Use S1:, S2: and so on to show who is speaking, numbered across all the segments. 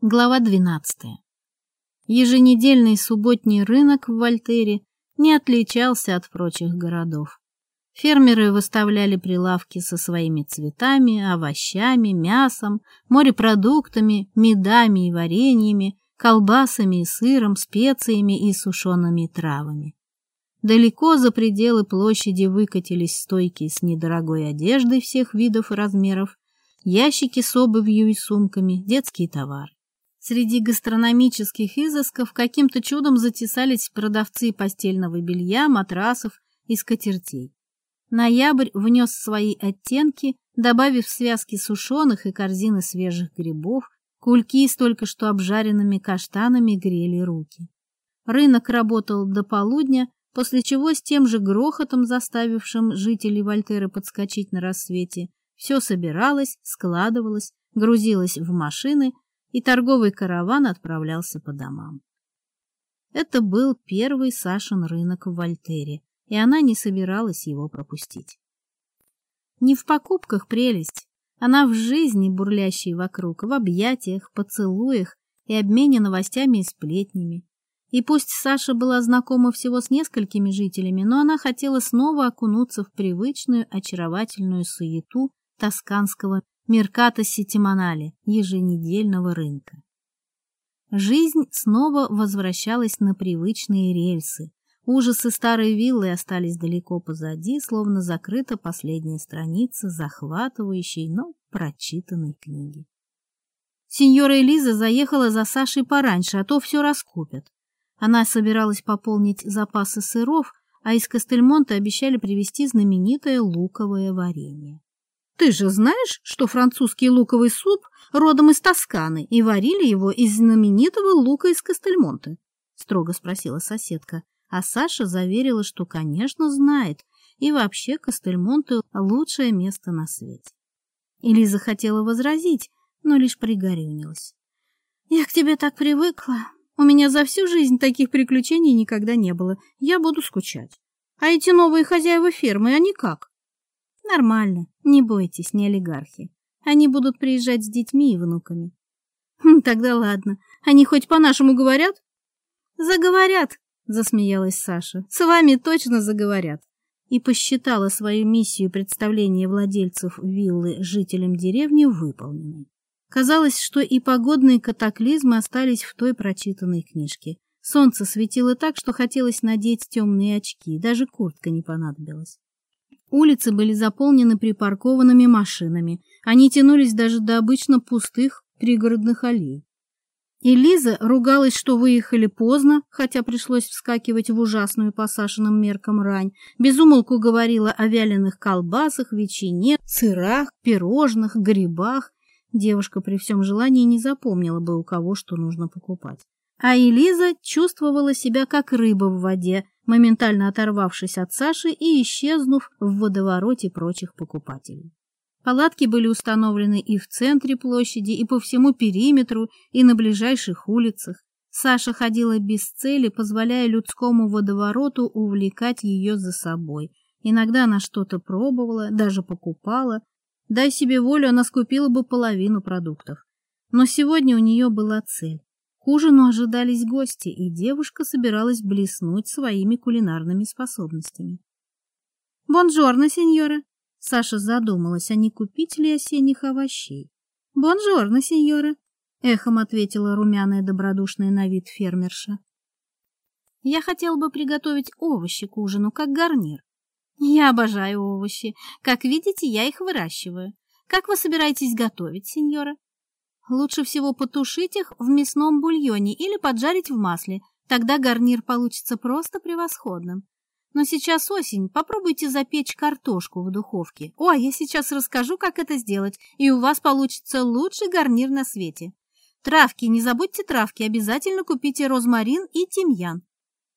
S1: Глава 12. Еженедельный субботний рынок в Вольтере не отличался от прочих городов. Фермеры выставляли прилавки со своими цветами, овощами, мясом, морепродуктами, медами и вареньями, колбасами и сыром, специями и сушеными травами. Далеко за пределы площади выкатились стойки с недорогой одеждой всех видов и размеров, ящики с обувью и сумками, детские товары. Среди гастрономических изысков каким-то чудом затесались продавцы постельного белья, матрасов и скатертей. Ноябрь внес свои оттенки, добавив связки сушеных и корзины свежих грибов, кульки с только что обжаренными каштанами грели руки. Рынок работал до полудня, после чего с тем же грохотом, заставившим жителей Вольтеры подскочить на рассвете, все собиралось, складывалось, грузилось в машины – и торговый караван отправлялся по домам. Это был первый Сашин рынок в Вольтере, и она не собиралась его пропустить. Не в покупках прелесть, она в жизни, бурлящей вокруг, в объятиях, поцелуях и обмене новостями и сплетнями. И пусть Саша была знакома всего с несколькими жителями, но она хотела снова окунуться в привычную очаровательную суету тосканского Мерката Ситимонали, еженедельного рынка. Жизнь снова возвращалась на привычные рельсы. Ужасы старой виллы остались далеко позади, словно закрыта последняя страница захватывающей, но прочитанной книги. Сеньора Элиза заехала за Сашей пораньше, а то все раскупят. Она собиралась пополнить запасы сыров, а из Кастельмонта обещали привезти знаменитое луковое варенье. Ты же знаешь, что французский луковый суп родом из Тосканы и варили его из знаменитого лука из Кастельмонте? Строго спросила соседка. А Саша заверила, что, конечно, знает, и вообще Кастельмонте лучшее место на свете. Элиза хотела возразить, но лишь пригорюнилась. «Я к тебе так привыкла. У меня за всю жизнь таких приключений никогда не было. Я буду скучать. А эти новые хозяева фермы, они как?» «Нормально. Не бойтесь, не олигархи. Они будут приезжать с детьми и внуками. Хм, тогда ладно. Они хоть по-нашему говорят? Заговорят, засмеялась Саша. С вами точно заговорят. И посчитала свою миссию представления владельцев виллы жителям деревни выполненной. Казалось, что и погодные катаклизмы остались в той прочитанной книжке. Солнце светило так, что хотелось надеть темные очки, даже куртка не понадобилась. Улицы были заполнены припаркованными машинами. Они тянулись даже до обычно пустых пригородных аллей. Элиза ругалась, что выехали поздно, хотя пришлось вскакивать в ужасную по Сашиным меркам рань. Безумолку говорила о вяленых колбасах, ветчине, сырах, пирожных, грибах. Девушка при всем желании не запомнила бы, у кого что нужно покупать. А Элиза чувствовала себя как рыба в воде, моментально оторвавшись от Саши и исчезнув в водовороте прочих покупателей. Палатки были установлены и в центре площади, и по всему периметру, и на ближайших улицах. Саша ходила без цели, позволяя людскому водовороту увлекать ее за собой. Иногда она что-то пробовала, даже покупала. Дай себе волю, она скупила бы половину продуктов. Но сегодня у нее была цель. К ужину ожидались гости, и девушка собиралась блеснуть своими кулинарными способностями. «Бонжорно, сеньора!» Саша задумалась, а не купить ли осенних овощей. «Бонжорно, сеньора!» — эхом ответила румяная добродушная на вид фермерша. «Я хотел бы приготовить овощи к ужину, как гарнир. Я обожаю овощи. Как видите, я их выращиваю. Как вы собираетесь готовить, сеньора?» Лучше всего потушить их в мясном бульоне или поджарить в масле, тогда гарнир получится просто превосходным. Но сейчас осень, попробуйте запечь картошку в духовке. О, я сейчас расскажу, как это сделать, и у вас получится лучший гарнир на свете. Травки, не забудьте травки, обязательно купите розмарин и тимьян.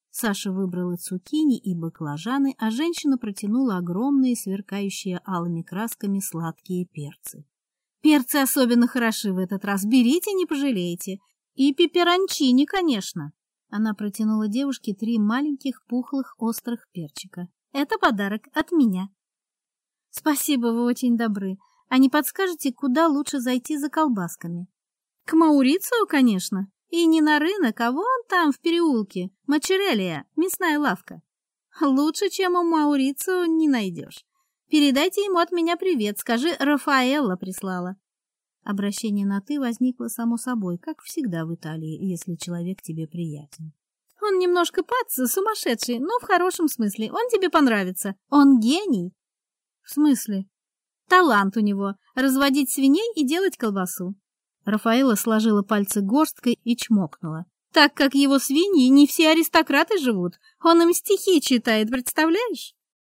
S1: Саша выбрала цукини и баклажаны, а женщина протянула огромные, сверкающие алыми красками сладкие перцы. Перцы особенно хороши в этот раз. Берите, не пожалеете. И пепперончини, конечно. Она протянула девушке три маленьких пухлых острых перчика. Это подарок от меня. Спасибо, вы очень добры. А не подскажете, куда лучше зайти за колбасками? К Маурицию, конечно. И не на рынок, а вон там, в переулке. Мачерелия, мясная лавка. Лучше, чем у Маурицию, не найдешь. Передайте ему от меня привет, скажи, Рафаэлла прислала». Обращение на «ты» возникло само собой, как всегда в Италии, если человек тебе приятен. «Он немножко паца, сумасшедший, но в хорошем смысле. Он тебе понравится. Он гений». «В смысле?» «Талант у него. Разводить свиней и делать колбасу». Рафаэла сложила пальцы горсткой и чмокнула. «Так как его свиньи не все аристократы живут, он им стихи читает, представляешь?»